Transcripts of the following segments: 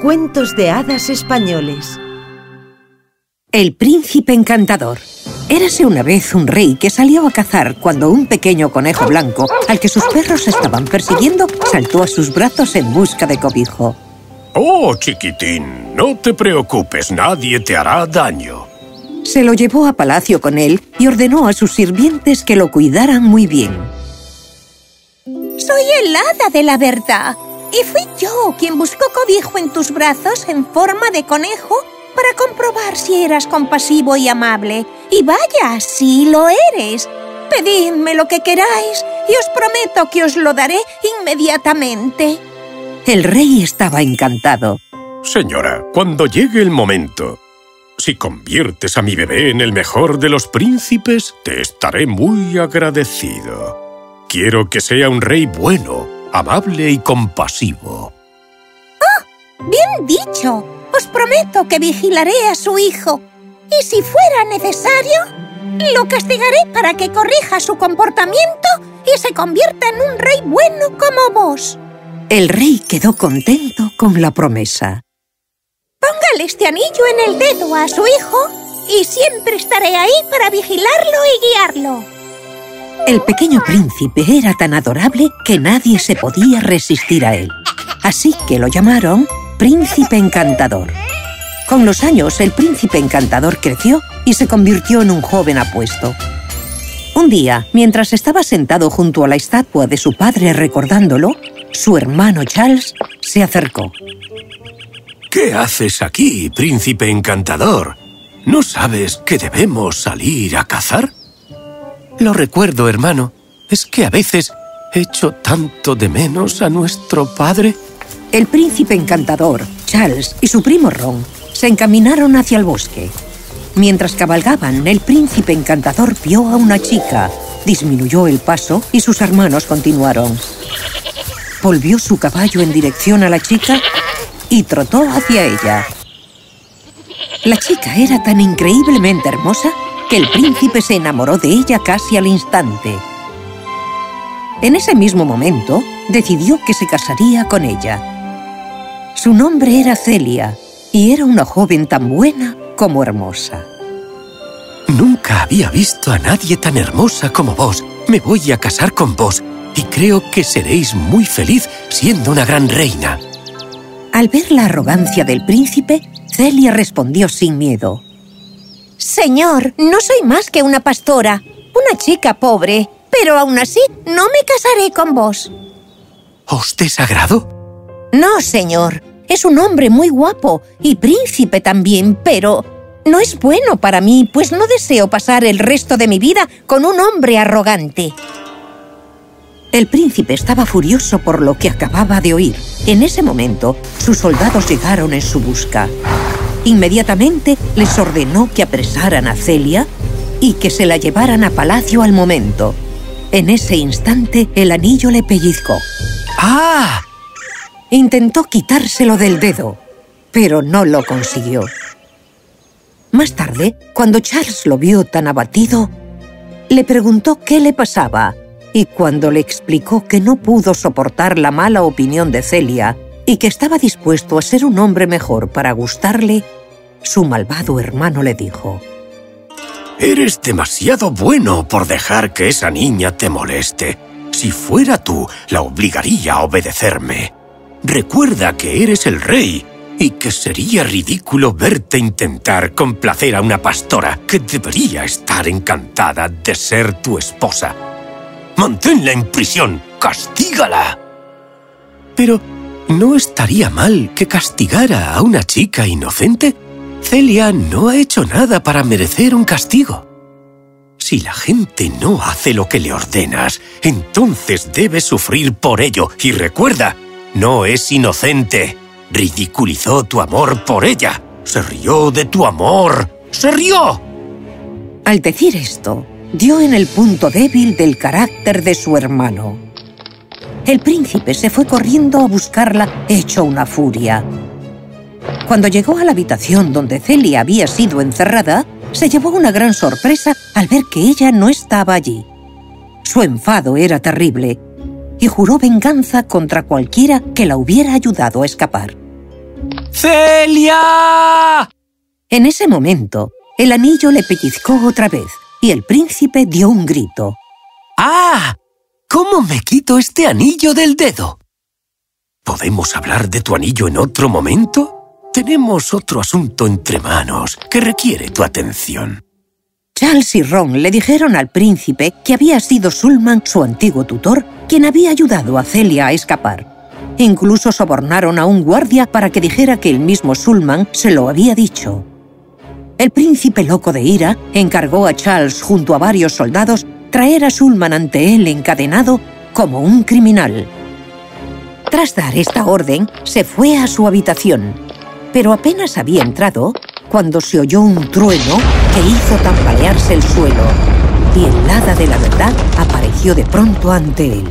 Cuentos de hadas españoles El príncipe encantador Érase una vez un rey que salió a cazar cuando un pequeño conejo blanco, al que sus perros estaban persiguiendo, saltó a sus brazos en busca de cobijo. ¡Oh, chiquitín! No te preocupes, nadie te hará daño. Se lo llevó a palacio con él y ordenó a sus sirvientes que lo cuidaran muy bien. Soy el hada de la verdad y fui yo quien buscó cobijo en tus brazos en forma de conejo para comprobar si eras compasivo y amable. Y vaya, sí lo eres. Pedidme lo que queráis y os prometo que os lo daré inmediatamente. El rey estaba encantado. Señora, cuando llegue el momento, si conviertes a mi bebé en el mejor de los príncipes, te estaré muy agradecido. Quiero que sea un rey bueno, amable y compasivo. ¡Oh! ¡Bien dicho! Os prometo que vigilaré a su hijo. Y si fuera necesario, lo castigaré para que corrija su comportamiento y se convierta en un rey bueno como vos. El rey quedó contento con la promesa. Póngale este anillo en el dedo a su hijo y siempre estaré ahí para vigilarlo y guiarlo. El pequeño príncipe era tan adorable que nadie se podía resistir a él. Así que lo llamaron Príncipe Encantador. Con los años, el Príncipe Encantador creció y se convirtió en un joven apuesto. Un día, mientras estaba sentado junto a la estatua de su padre recordándolo, su hermano Charles se acercó. ¿Qué haces aquí, Príncipe Encantador? ¿No sabes que debemos salir a cazar? Lo recuerdo, hermano. Es que a veces echo tanto de menos a nuestro padre. El príncipe encantador, Charles y su primo Ron se encaminaron hacia el bosque. Mientras cabalgaban, el príncipe encantador vio a una chica, disminuyó el paso y sus hermanos continuaron. Volvió su caballo en dirección a la chica y trotó hacia ella. La chica era tan increíblemente hermosa que el príncipe se enamoró de ella casi al instante. En ese mismo momento, decidió que se casaría con ella. Su nombre era Celia y era una joven tan buena como hermosa. Nunca había visto a nadie tan hermosa como vos. Me voy a casar con vos y creo que seréis muy feliz siendo una gran reina. Al ver la arrogancia del príncipe, Celia respondió sin miedo. Señor, no soy más que una pastora, una chica pobre, pero aún así no me casaré con vos. ¿Os desagrado? No, señor. Es un hombre muy guapo y príncipe también, pero no es bueno para mí, pues no deseo pasar el resto de mi vida con un hombre arrogante. El príncipe estaba furioso por lo que acababa de oír. En ese momento, sus soldados llegaron en su busca. Inmediatamente les ordenó que apresaran a Celia y que se la llevaran a palacio al momento. En ese instante, el anillo le pellizcó. ¡Ah! Intentó quitárselo del dedo, pero no lo consiguió. Más tarde, cuando Charles lo vio tan abatido, le preguntó qué le pasaba y cuando le explicó que no pudo soportar la mala opinión de Celia y que estaba dispuesto a ser un hombre mejor para gustarle, su malvado hermano le dijo Eres demasiado bueno por dejar que esa niña te moleste. Si fuera tú, la obligaría a obedecerme. Recuerda que eres el rey y que sería ridículo verte intentar complacer a una pastora que debería estar encantada de ser tu esposa. ¡Manténla en prisión! ¡Castígala! Pero, ¿no estaría mal que castigara a una chica inocente? Celia no ha hecho nada para merecer un castigo. Si la gente no hace lo que le ordenas, entonces debe sufrir por ello. Y recuerda, no es inocente. Ridiculizó tu amor por ella. Se rió de tu amor. ¡Se rió! Al decir esto, dio en el punto débil del carácter de su hermano. El príncipe se fue corriendo a buscarla, hecho una furia. Cuando llegó a la habitación donde Celia había sido encerrada, se llevó una gran sorpresa al ver que ella no estaba allí. Su enfado era terrible y juró venganza contra cualquiera que la hubiera ayudado a escapar. ¡Celia! En ese momento, el anillo le pellizcó otra vez y el príncipe dio un grito. ¡Ah! ¿Cómo me quito este anillo del dedo? ¿Podemos hablar de tu anillo en otro momento? Tenemos otro asunto entre manos que requiere tu atención. Charles y Ron le dijeron al príncipe que había sido Sulman, su antiguo tutor, quien había ayudado a Celia a escapar. Incluso sobornaron a un guardia para que dijera que el mismo Sulman se lo había dicho. El príncipe loco de ira encargó a Charles junto a varios soldados traer a Sulman ante él encadenado como un criminal. Tras dar esta orden, se fue a su habitación, pero apenas había entrado cuando se oyó un trueno que hizo tambalearse el suelo y el hada de la verdad apareció de pronto ante él.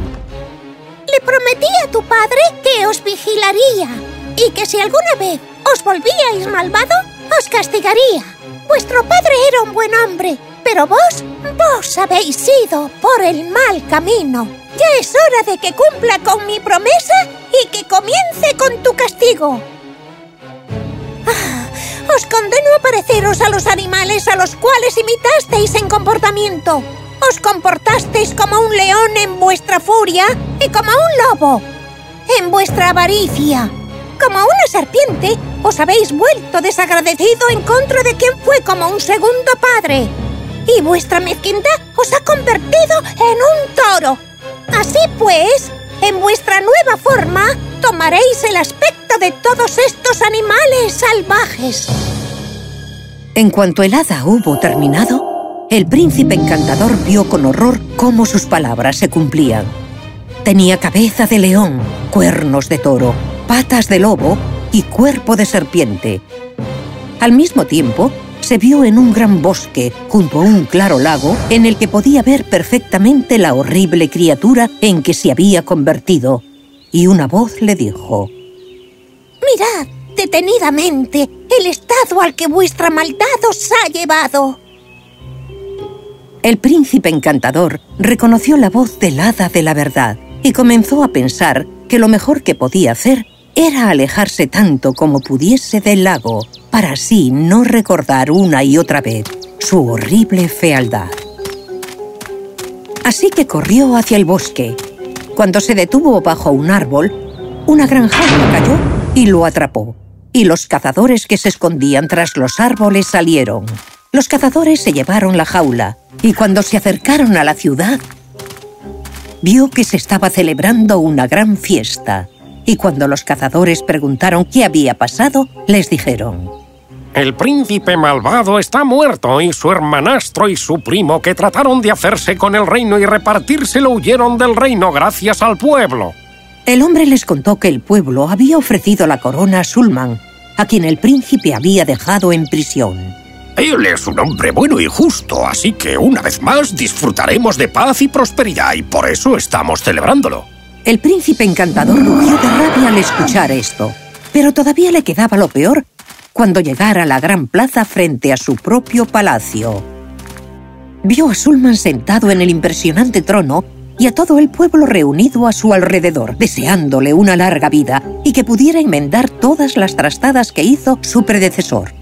Le prometí a tu padre que os vigilaría y que si alguna vez os volvíais malvado, os castigaría. Vuestro padre era un buen hombre, pero vos, vos habéis ido por el mal camino. Ya es hora de que cumpla con mi promesa y que comience con tu castigo. Ah, os condeno a pareceros a los animales a los cuales imitasteis en comportamiento. Os comportasteis como un león en vuestra furia y como un lobo en vuestra avaricia. Como una serpiente, os habéis vuelto desagradecido en contra de quien fue como un segundo padre. Y vuestra mezquindad os ha convertido en un toro. Así pues, en vuestra nueva forma, tomaréis el aspecto de todos estos animales salvajes. En cuanto el hada hubo terminado, el príncipe encantador vio con horror cómo sus palabras se cumplían. Tenía cabeza de león, cuernos de toro, patas de lobo y cuerpo de serpiente. Al mismo tiempo, se vio en un gran bosque, junto a un claro lago, en el que podía ver perfectamente la horrible criatura en que se había convertido. Y una voz le dijo... Mirad detenidamente el estado al que vuestra maldad os ha llevado. El príncipe encantador reconoció la voz del hada de la verdad y comenzó a pensar que lo mejor que podía hacer era alejarse tanto como pudiese del lago para así no recordar una y otra vez su horrible fealdad. Así que corrió hacia el bosque. Cuando se detuvo bajo un árbol, una gran jaula cayó y lo atrapó. Y los cazadores que se escondían tras los árboles salieron. Los cazadores se llevaron la jaula y cuando se acercaron a la ciudad, vio que se estaba celebrando una gran fiesta. Y cuando los cazadores preguntaron qué había pasado, les dijeron... El príncipe malvado está muerto y su hermanastro y su primo que trataron de hacerse con el reino y repartírselo huyeron del reino gracias al pueblo. El hombre les contó que el pueblo había ofrecido la corona a Sulman, a quien el príncipe había dejado en prisión. Él es un hombre bueno y justo, así que una vez más disfrutaremos de paz y prosperidad y por eso estamos celebrándolo. El príncipe encantador rugió de rabia al escuchar esto, pero todavía le quedaba lo peor cuando llegara a la gran plaza frente a su propio palacio. Vio a Sulman sentado en el impresionante trono y a todo el pueblo reunido a su alrededor, deseándole una larga vida y que pudiera enmendar todas las trastadas que hizo su predecesor.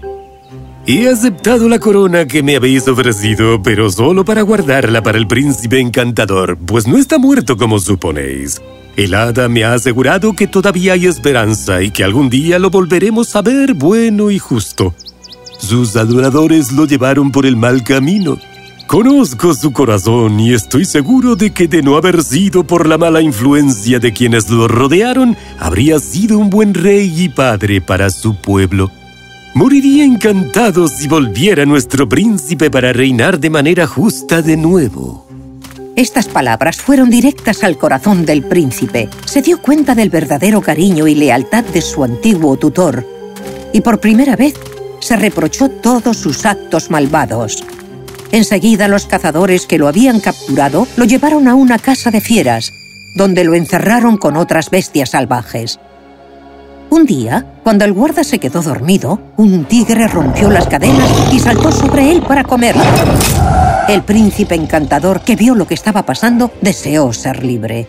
He aceptado la corona que me habéis ofrecido, pero solo para guardarla para el príncipe encantador, pues no está muerto como suponéis. El hada me ha asegurado que todavía hay esperanza y que algún día lo volveremos a ver bueno y justo. Sus adoradores lo llevaron por el mal camino. Conozco su corazón y estoy seguro de que de no haber sido por la mala influencia de quienes lo rodearon, habría sido un buen rey y padre para su pueblo. Moriría encantado si volviera nuestro príncipe para reinar de manera justa de nuevo. Estas palabras fueron directas al corazón del príncipe. Se dio cuenta del verdadero cariño y lealtad de su antiguo tutor. Y por primera vez se reprochó todos sus actos malvados. Enseguida los cazadores que lo habían capturado lo llevaron a una casa de fieras, donde lo encerraron con otras bestias salvajes. Un día, cuando el guarda se quedó dormido, un tigre rompió las cadenas y saltó sobre él para comerlo. El príncipe encantador, que vio lo que estaba pasando, deseó ser libre.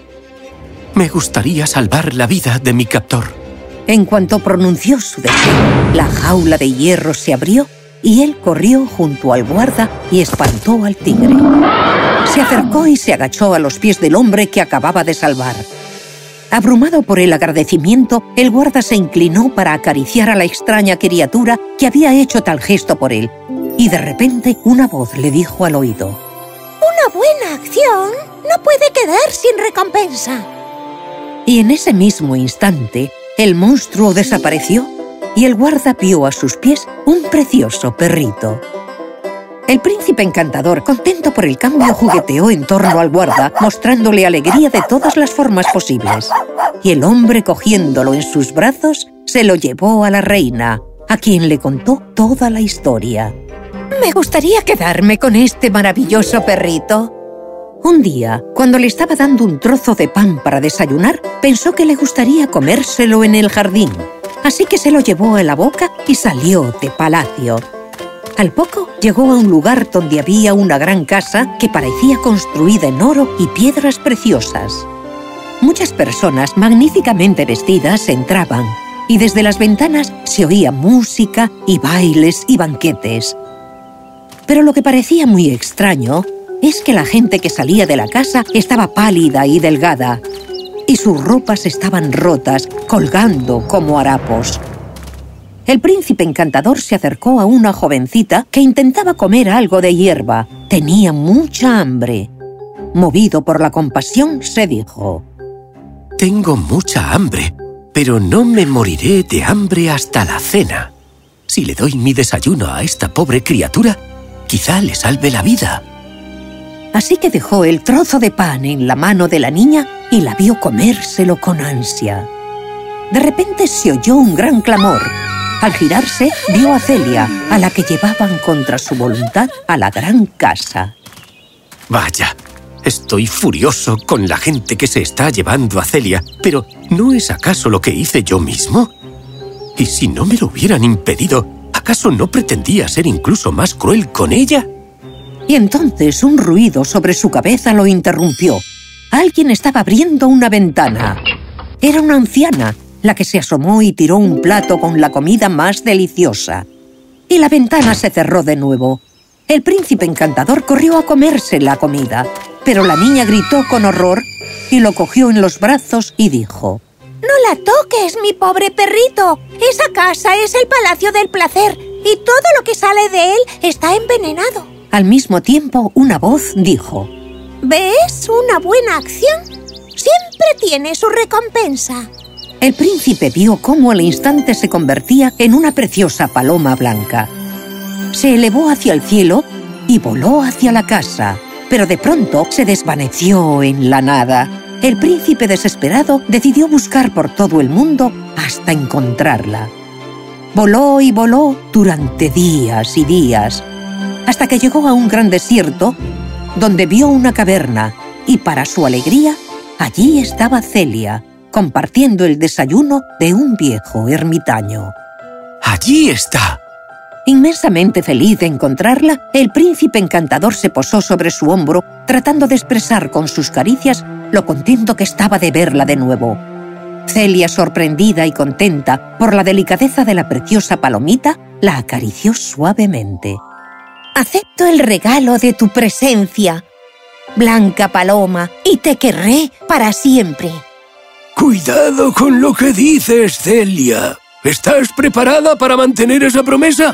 Me gustaría salvar la vida de mi captor. En cuanto pronunció su deseo, la jaula de hierro se abrió y él corrió junto al guarda y espantó al tigre. Se acercó y se agachó a los pies del hombre que acababa de salvar. Abrumado por el agradecimiento, el guarda se inclinó para acariciar a la extraña criatura que había hecho tal gesto por él. Y de repente una voz le dijo al oído. Una buena acción no puede quedar sin recompensa. Y en ese mismo instante, el monstruo desapareció y el guarda vio a sus pies un precioso perrito. El príncipe encantador, contento por el cambio, jugueteó en torno al guarda, mostrándole alegría de todas las formas posibles. Y el hombre, cogiéndolo en sus brazos, se lo llevó a la reina, a quien le contó toda la historia. Me gustaría quedarme con este maravilloso perrito. Un día, cuando le estaba dando un trozo de pan para desayunar, pensó que le gustaría comérselo en el jardín. Así que se lo llevó a la boca y salió de palacio. Al poco llegó a un lugar donde había una gran casa que parecía construida en oro y piedras preciosas. Muchas personas magníficamente vestidas entraban y desde las ventanas se oía música y bailes y banquetes. Pero lo que parecía muy extraño es que la gente que salía de la casa estaba pálida y delgada y sus ropas estaban rotas, colgando como harapos. El príncipe encantador se acercó a una jovencita que intentaba comer algo de hierba. Tenía mucha hambre. Movido por la compasión, se dijo... Tengo mucha hambre, pero no me moriré de hambre hasta la cena. Si le doy mi desayuno a esta pobre criatura, quizá le salve la vida. Así que dejó el trozo de pan en la mano de la niña y la vio comérselo con ansia. De repente se oyó un gran clamor. Al girarse, vio a Celia, a la que llevaban contra su voluntad a la gran casa. Vaya, estoy furioso con la gente que se está llevando a Celia, pero ¿no es acaso lo que hice yo mismo? ¿Y si no me lo hubieran impedido, acaso no pretendía ser incluso más cruel con ella? Y entonces un ruido sobre su cabeza lo interrumpió. Alguien estaba abriendo una ventana. Era una anciana la que se asomó y tiró un plato con la comida más deliciosa. Y la ventana se cerró de nuevo. El príncipe encantador corrió a comerse la comida, pero la niña gritó con horror y lo cogió en los brazos y dijo... ¡No la toques, mi pobre perrito! Esa casa es el Palacio del Placer y todo lo que sale de él está envenenado. Al mismo tiempo, una voz dijo... ¿Ves? Una buena acción siempre tiene su recompensa. El príncipe vio cómo al instante se convertía en una preciosa paloma blanca. Se elevó hacia el cielo y voló hacia la casa, pero de pronto se desvaneció en la nada. El príncipe desesperado decidió buscar por todo el mundo hasta encontrarla. Voló y voló durante días y días, hasta que llegó a un gran desierto donde vio una caverna y para su alegría, allí estaba Celia, compartiendo el desayuno de un viejo ermitaño. ¡Allí está! Inmensamente feliz de encontrarla, el príncipe encantador se posó sobre su hombro, tratando de expresar con sus caricias lo contento que estaba de verla de nuevo. Celia, sorprendida y contenta por la delicadeza de la preciosa palomita, la acarició suavemente. Acepto el regalo de tu presencia, Blanca Paloma, y te querré para siempre. Cuidado con lo que dices, Celia. ¿Estás preparada para mantener esa promesa?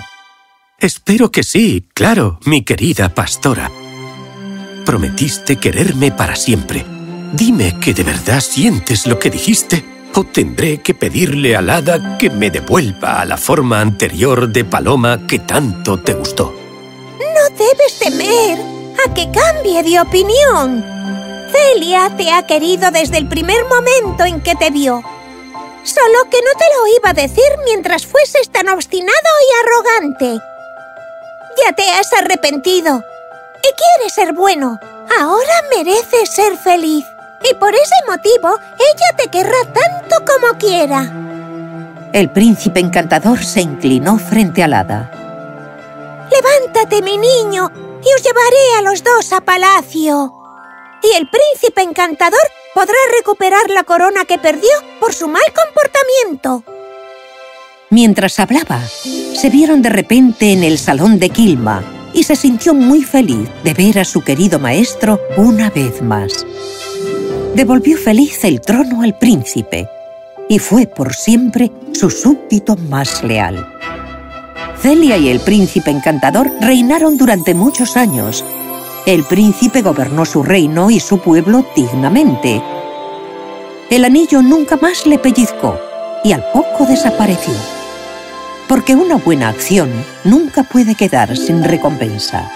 Espero que sí, claro, mi querida pastora. Prometiste quererme para siempre. Dime que de verdad sientes lo que dijiste o tendré que pedirle al hada que me devuelva a la forma anterior de paloma que tanto te gustó. No debes temer a que cambie de opinión. Celia te ha querido desde el primer momento en que te vio. Solo que no te lo iba a decir mientras fueses tan obstinado y arrogante. Ya te has arrepentido y quieres ser bueno. Ahora mereces ser feliz. Y por ese motivo, ella te querrá tanto como quiera. El príncipe encantador se inclinó frente al hada. Levántate, mi niño, y os llevaré a los dos a palacio y el príncipe encantador podrá recuperar la corona que perdió por su mal comportamiento. Mientras hablaba, se vieron de repente en el salón de Kilma y se sintió muy feliz de ver a su querido maestro una vez más. Devolvió feliz el trono al príncipe y fue por siempre su súbdito más leal. Celia y el príncipe encantador reinaron durante muchos años. El príncipe gobernó su reino y su pueblo dignamente. El anillo nunca más le pellizcó y al poco desapareció. Porque una buena acción nunca puede quedar sin recompensa.